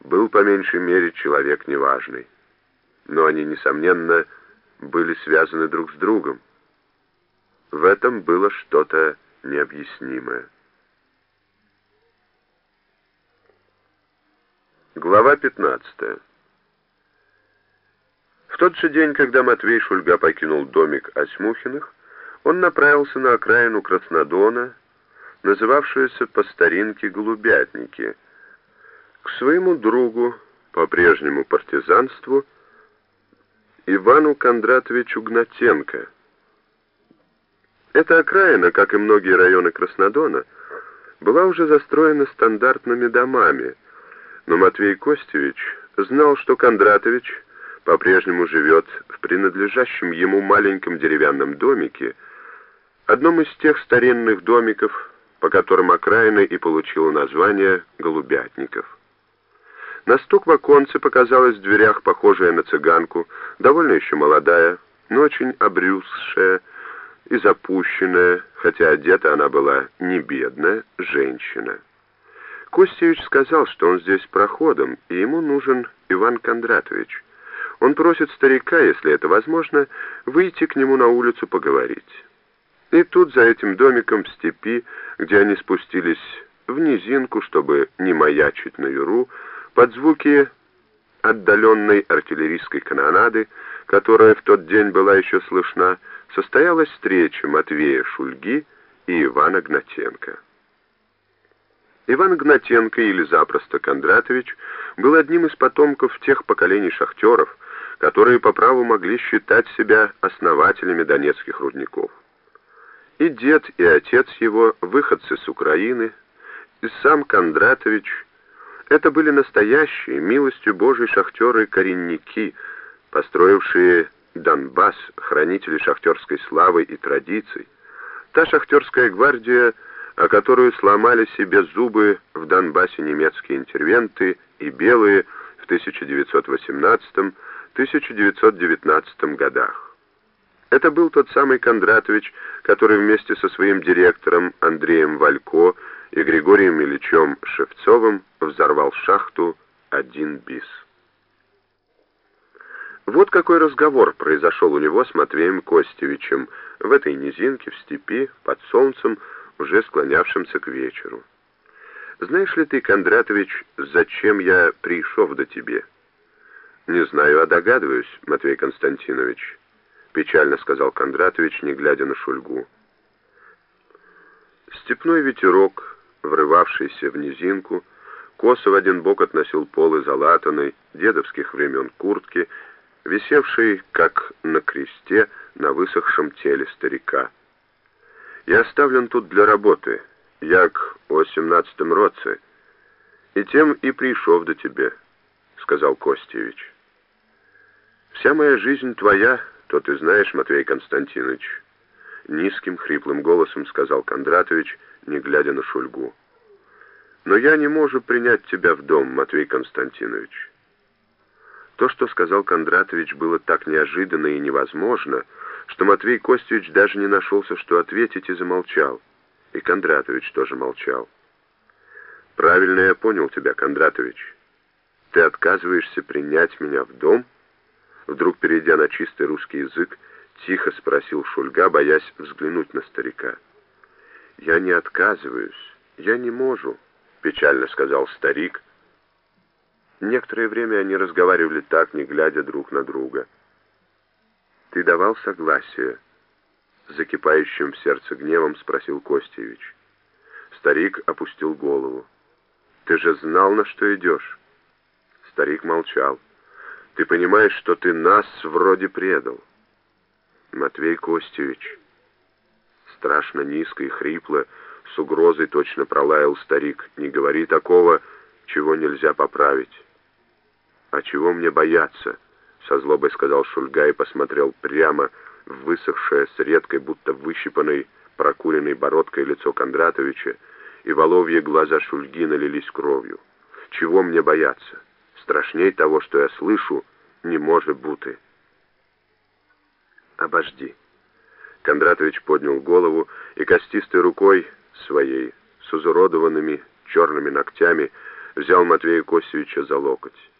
был по меньшей мере человек неважный. Но они, несомненно, были связаны друг с другом. В этом было что-то необъяснимое. Глава 15 В тот же день, когда Матвей Шульга покинул домик Осьмухиных, он направился на окраину Краснодона, называвшуюся по старинке Голубятники, к своему другу, по прежнему партизанству, Ивану Кондратовичу Гнатенко. Эта окраина, как и многие районы Краснодона, была уже застроена стандартными домами – но Матвей Костевич знал, что Кондратович по-прежнему живет в принадлежащем ему маленьком деревянном домике, одном из тех старинных домиков, по которым окраина и получила название «Голубятников». На стук в оконце показалась в дверях похожая на цыганку, довольно еще молодая, но очень обрюзшая и запущенная, хотя одета она была не бедная, женщина. Костевич сказал, что он здесь проходом, и ему нужен Иван Кондратович. Он просит старика, если это возможно, выйти к нему на улицу поговорить. И тут за этим домиком в степи, где они спустились в низинку, чтобы не маячить на юру, под звуки отдаленной артиллерийской канонады, которая в тот день была еще слышна, состоялась встреча Матвея Шульги и Ивана Гнатенко. Иван Гнатенко или запросто Кондратович был одним из потомков тех поколений шахтеров, которые по праву могли считать себя основателями донецких рудников. И дед, и отец его, выходцы с Украины, и сам Кондратович — это были настоящие, милостью Божией шахтеры-коренники, построившие Донбасс, хранители шахтерской славы и традиций. Та шахтерская гвардия — о которую сломали себе зубы в Донбассе немецкие интервенты и белые в 1918-1919 годах. Это был тот самый Кондратович, который вместе со своим директором Андреем Валько и Григорием Ильичем Шевцовым взорвал шахту «Один бис». Вот какой разговор произошел у него с Матвеем Костевичем в этой низинке в степи под солнцем, уже склонявшимся к вечеру. «Знаешь ли ты, Кондратович, зачем я пришел до тебе?» «Не знаю, а догадываюсь, Матвей Константинович», — печально сказал Кондратович, не глядя на Шульгу. Степной ветерок, врывавшийся в низинку, косо в один бок относил полы залатанной, дедовских времен куртки, висевшей, как на кресте, на высохшем теле старика. Я оставлен тут для работы, як о семнадцатом роце, и тем и пришел до тебе, сказал Костевич. Вся моя жизнь твоя, то ты знаешь, Матвей Константинович, низким хриплым голосом сказал Кондратович, не глядя на Шульгу. Но я не могу принять тебя в дом, Матвей Константинович. То, что сказал Кондратович, было так неожиданно и невозможно, что Матвей Костевич даже не нашелся, что ответить, и замолчал. И Кондратович тоже молчал. «Правильно я понял тебя, Кондратович. Ты отказываешься принять меня в дом?» Вдруг, перейдя на чистый русский язык, тихо спросил Шульга, боясь взглянуть на старика. «Я не отказываюсь, я не могу», — печально сказал старик. Некоторое время они разговаривали так, не глядя друг на друга. «Ты давал согласие?» Закипающим в сердце гневом спросил Костевич. Старик опустил голову. «Ты же знал, на что идешь?» Старик молчал. «Ты понимаешь, что ты нас вроде предал?» Матвей Костевич. Страшно низко и хрипло, с угрозой точно пролаял старик. «Не говори такого, чего нельзя поправить». «А чего мне бояться?» со злобой сказал Шульга и посмотрел прямо в высохшее с редкой, будто выщипанной, прокуренной бородкой лицо Кондратовича, и воловье глаза Шульги налились кровью. «Чего мне бояться? Страшней того, что я слышу, не может быть». «Обожди». Кондратович поднял голову и костистой рукой своей, с изуродованными черными ногтями, взял Матвея Косевича за локоть.